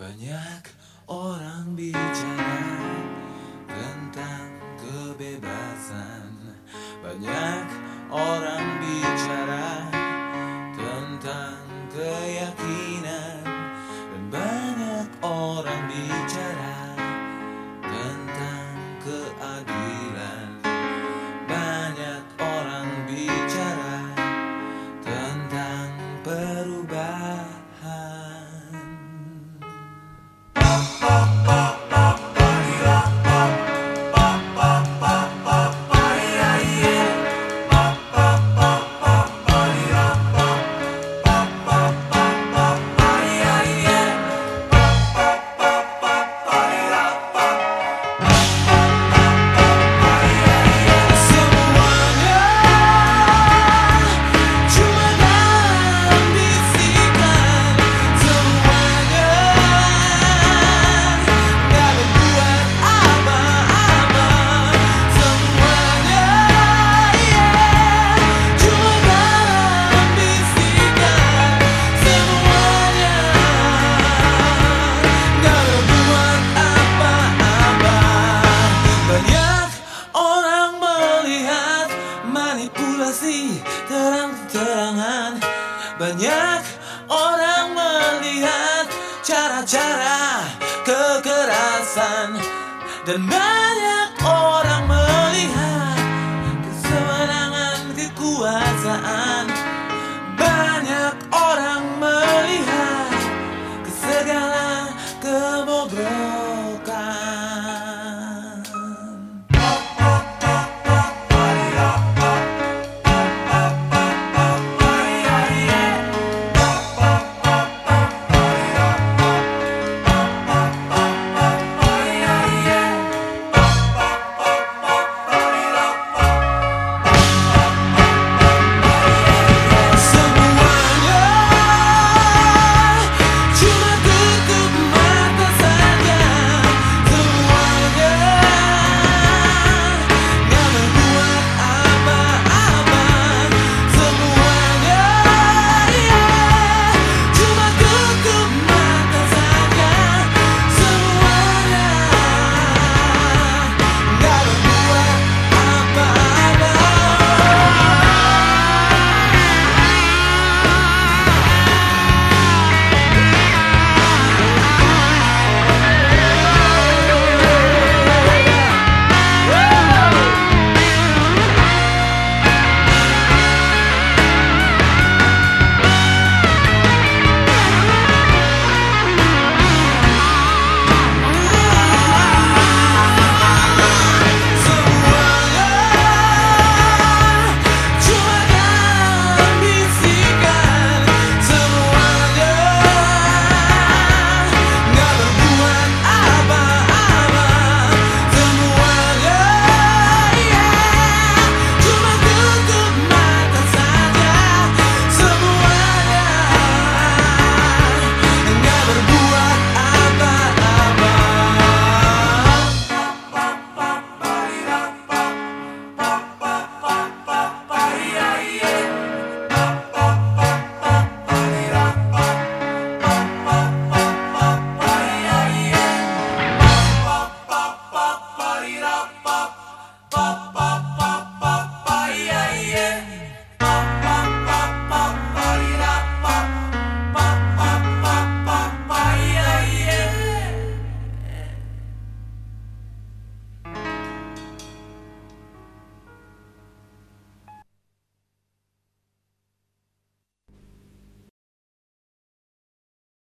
Banyak orang bicara tentang kebebasan. Banyak orang bicara tentang keyakinan. Dan banyak orang bicara tentang keadilan terang-terangan Banyak orang melihat cara-cara kekerasan. Dan banyak